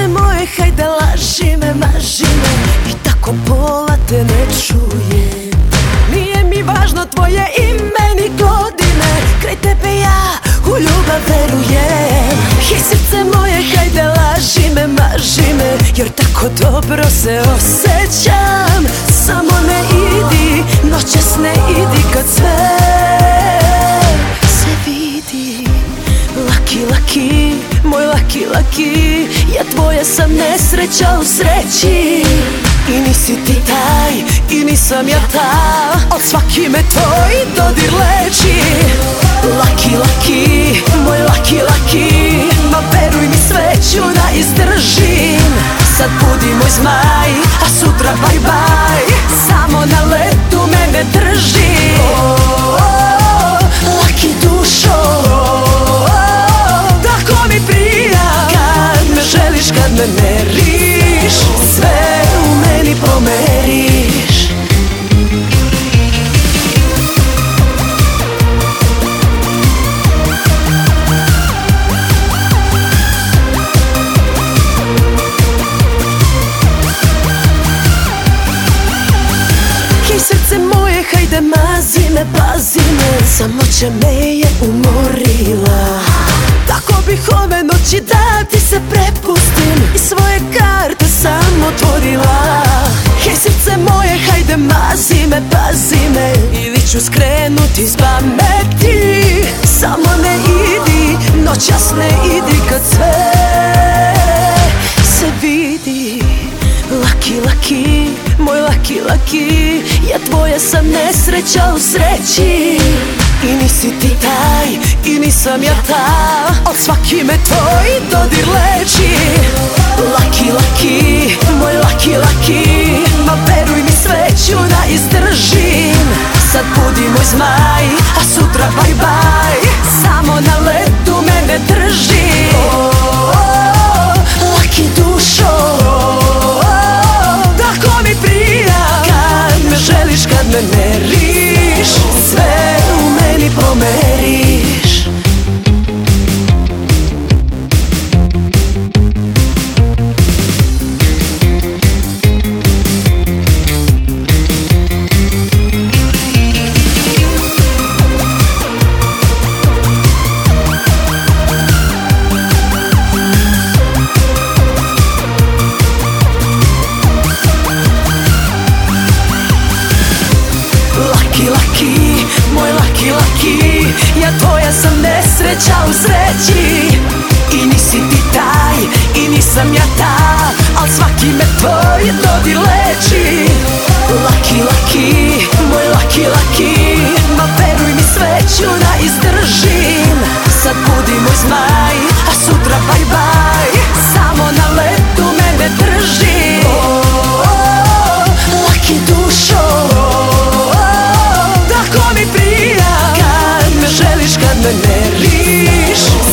moje, hajde laži me, maži me. I tako pola te ne čuje. Nije mi važno tvoje ime ni godine. Kraj tebe ja u ljubav verujem. Hej srce moje, hajde laži me, maži me. Jer tako dobro se osjećam laki, Ja tvoja sam nesreća u sreći. I nisi ti taj, i nisam ja ta. Od svaki me tvoj dodir leči. Laki, laki, moj laki, laki. Ma veruj mi sve ću da izdržim. Sad budi moj zmaj, a sutra bye bye me, pazi me Samoća me je umorila. Tako bih ove noći da ti se prepustim I svoje karte sam otvorila. Hej srce moje, hajde mazi me, pazi me Ili ću skrenuti s pameti. Samo ne idi, noćas ne idi kad sve se vidi Laki, laki, moj laki, laki Ja tvoja sam nesreća u sreći. I nisi ti taj, i nisam ja ta Od svaki me tvoj dodir leči. Laki, laki, moj laki, laki Ma veruj mi sve ću da izdržim. Sad budi moj zmaj, a sutra bye bye moj laki, laki. Ja tvoja sam nesreća u sreći. I nisi ti taj, i nisam ja ta Al svaki me tvoj dodir leči me ne